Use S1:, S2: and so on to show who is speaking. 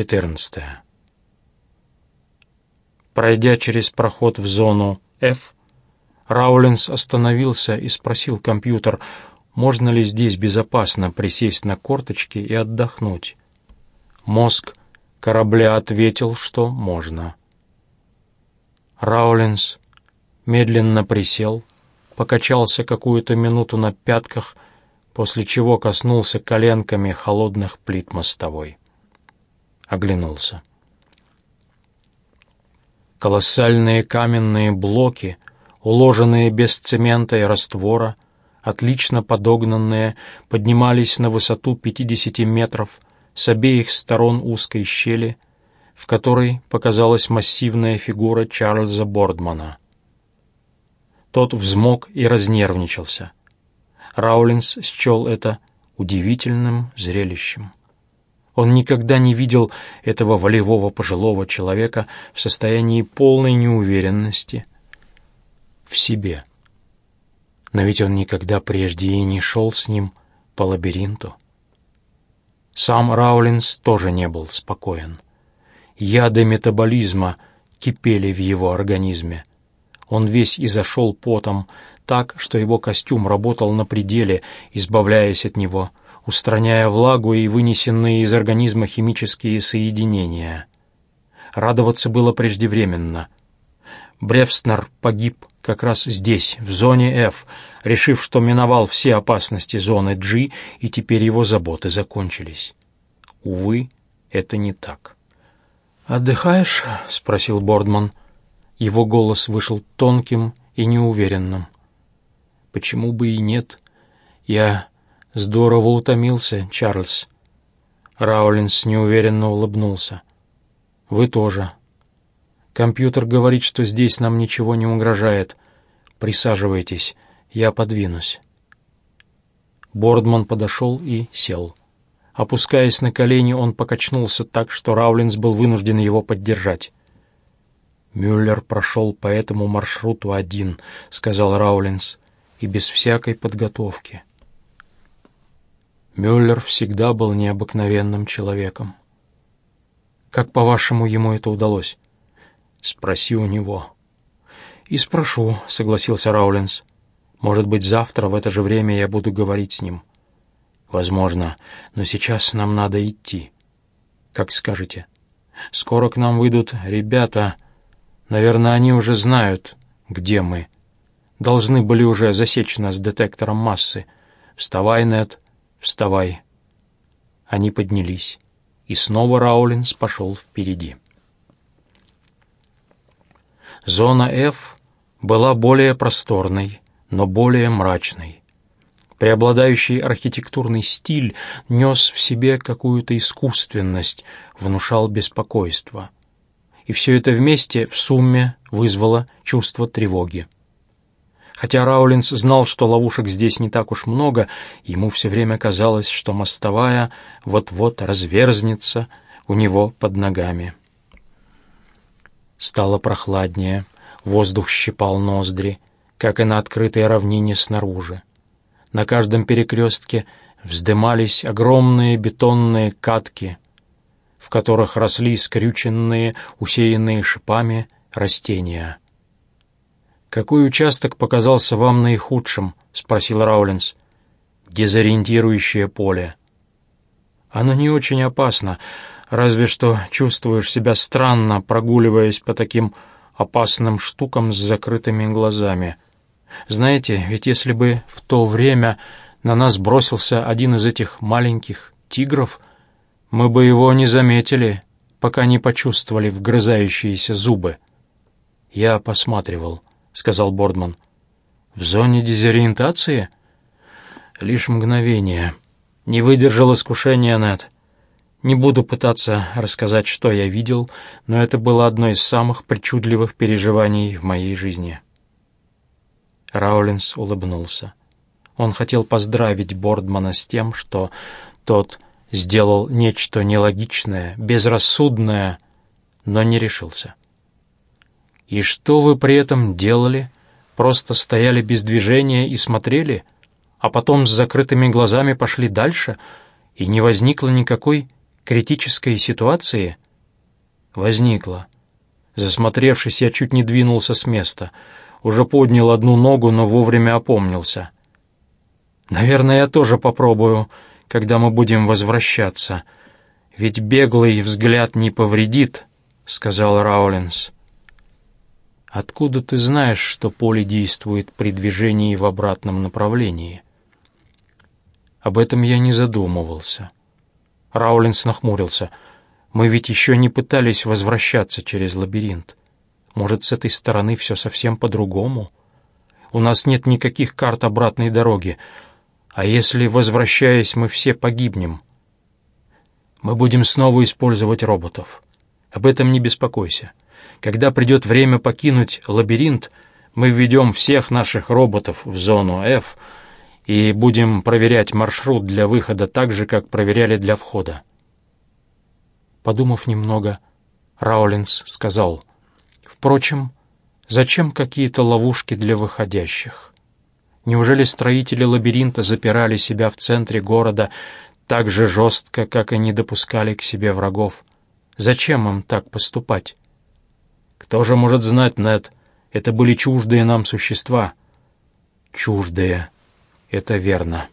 S1: 14. Пройдя через проход в зону F, Раулинс остановился и спросил компьютер, можно ли здесь безопасно присесть на корточки и отдохнуть. Мозг корабля ответил, что можно. Раулинс медленно присел, покачался какую-то минуту на пятках, после чего коснулся коленками холодных плит мостовой. Оглянулся. Колоссальные каменные блоки, уложенные без цемента и раствора, отлично подогнанные, поднимались на высоту 50 метров с обеих сторон узкой щели, в которой показалась массивная фигура Чарльза Бордмана. Тот взмок и разнервничался. Раулинс счел это удивительным зрелищем. Он никогда не видел этого волевого пожилого человека в состоянии полной неуверенности в себе. Но ведь он никогда прежде и не шел с ним по лабиринту. Сам Раулинс тоже не был спокоен. Яды метаболизма кипели в его организме. Он весь изошел потом, так, что его костюм работал на пределе, избавляясь от него, устраняя влагу и вынесенные из организма химические соединения. Радоваться было преждевременно. Бревстнер погиб как раз здесь, в зоне F, решив, что миновал все опасности зоны G, и теперь его заботы закончились. Увы, это не так. «Отдыхаешь?» — спросил Бордман. Его голос вышел тонким и неуверенным. «Почему бы и нет? Я здорово утомился, Чарльз». Раулинс неуверенно улыбнулся. «Вы тоже. Компьютер говорит, что здесь нам ничего не угрожает. Присаживайтесь, я подвинусь». Бордман подошел и сел. Опускаясь на колени, он покачнулся так, что Раулинс был вынужден его поддержать. «Мюллер прошел по этому маршруту один», — сказал Раулинс, — «и без всякой подготовки». Мюллер всегда был необыкновенным человеком. «Как, по-вашему, ему это удалось?» «Спроси у него». «И спрошу», — согласился Раулинс. «Может быть, завтра в это же время я буду говорить с ним». «Возможно, но сейчас нам надо идти». «Как скажете». «Скоро к нам выйдут ребята...» Наверное, они уже знают, где мы. Должны были уже засечь нас детектором массы. Вставай, Нед, вставай. Они поднялись, и снова Раулинс пошел впереди. Зона F была более просторной, но более мрачной. Преобладающий архитектурный стиль нес в себе какую-то искусственность, внушал беспокойство — и все это вместе в сумме вызвало чувство тревоги. Хотя Раулинс знал, что ловушек здесь не так уж много, ему все время казалось, что мостовая вот-вот разверзнется у него под ногами. Стало прохладнее, воздух щипал ноздри, как и на открытой равнине снаружи. На каждом перекрестке вздымались огромные бетонные катки — в которых росли скрюченные, усеянные шипами растения. «Какой участок показался вам наихудшим?» — спросил Раулинс. «Дезориентирующее поле». «Оно не очень опасно, разве что чувствуешь себя странно, прогуливаясь по таким опасным штукам с закрытыми глазами. Знаете, ведь если бы в то время на нас бросился один из этих маленьких тигров — мы бы его не заметили, пока не почувствовали вгрызающиеся зубы. «Я посматривал», — сказал Бордман. «В зоне дезориентации?» «Лишь мгновение. Не выдержал искушения, Нед. Не буду пытаться рассказать, что я видел, но это было одно из самых причудливых переживаний в моей жизни». Раулинс улыбнулся. Он хотел поздравить Бордмана с тем, что тот сделал нечто нелогичное, безрассудное, но не решился. «И что вы при этом делали? Просто стояли без движения и смотрели, а потом с закрытыми глазами пошли дальше, и не возникло никакой критической ситуации? Возникла. Засмотревшись, я чуть не двинулся с места. Уже поднял одну ногу, но вовремя опомнился. Наверное, я тоже попробую, когда мы будем возвращаться. Ведь беглый взгляд не повредит, — сказал Раулинс. Откуда ты знаешь, что поле действует при движении в обратном направлении? Об этом я не задумывался. Раулинс нахмурился. Мы ведь еще не пытались возвращаться через лабиринт. Может, с этой стороны все совсем по-другому? У нас нет никаких карт обратной дороги. А если, возвращаясь, мы все погибнем? Мы будем снова использовать роботов. Об этом не беспокойся. Когда придет время покинуть лабиринт, мы введем всех наших роботов в зону F и будем проверять маршрут для выхода так же, как проверяли для входа. Подумав немного, Раулинс сказал, «Впрочем, зачем какие-то ловушки для выходящих? Неужели строители лабиринта запирали себя в центре города так же жестко, как и не допускали к себе врагов? Зачем им так поступать?» Кто же может знать, Нед? Это были чуждые нам существа. Чуждые. Это верно.